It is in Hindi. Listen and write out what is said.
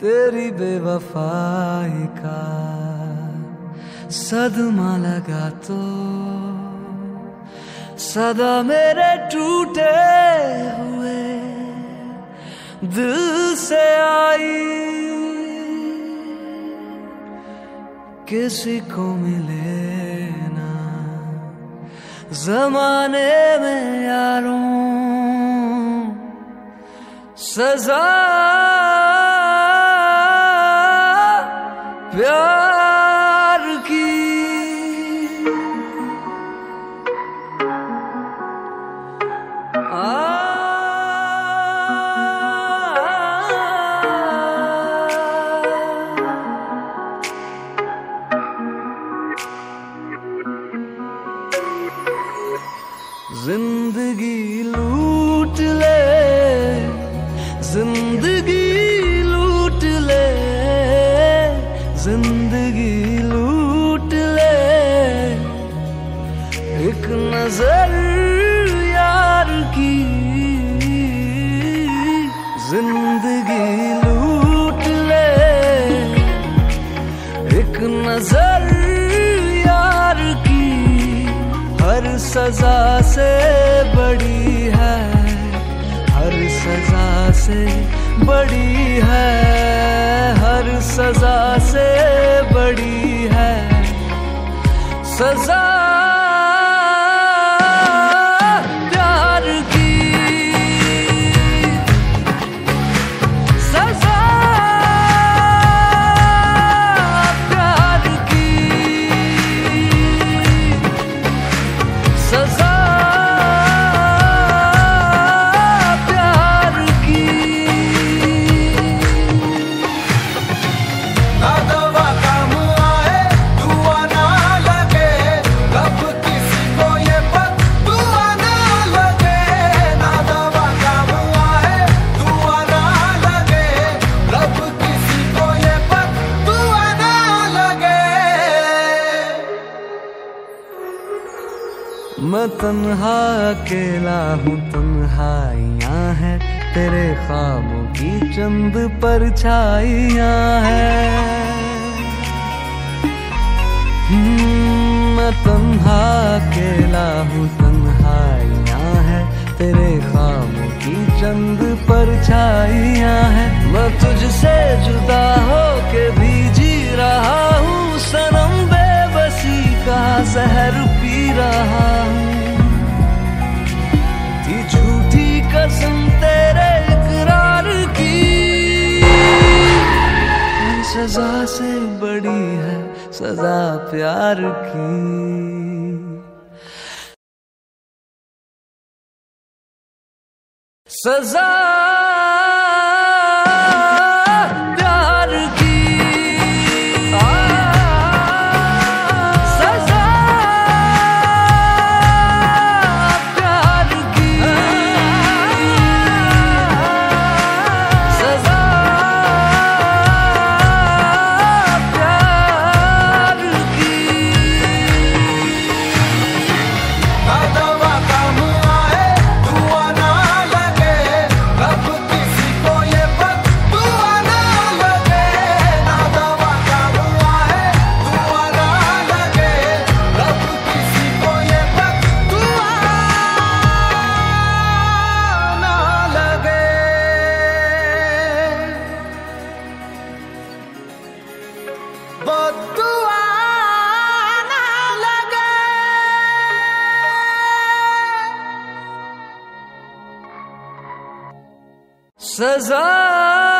तेरी बेवफाई का सदमा लगा तो सदा मेरे टूटे हुए दिल से आई। किसी को मिले ना जमाने में यारों सजा। प्यार की ज़िंदगी नज़र यार की। ज़िंदगी लूट ले। एक नज़र यार की। हर सजा से बड़ी है। हर सजा से बड़ी है। हर सजा से बड़ी है। सजा मैं तन्हा अकेला हूँ तन्हाइयाँ है तेरे ख्वाबों की चंद परछाइयाँ हैं। हम्म, मैं तन्हा अकेला हूँ तन्हाइयाँ है तेरे ख्वाबों की चंद परछाइयाँ है। मैं तुझसे जुदा हो के भी जी रहा हूँ सनम बेबसी का जहर पी रहा से बड़ी है सजा प्यार की। सजा सजा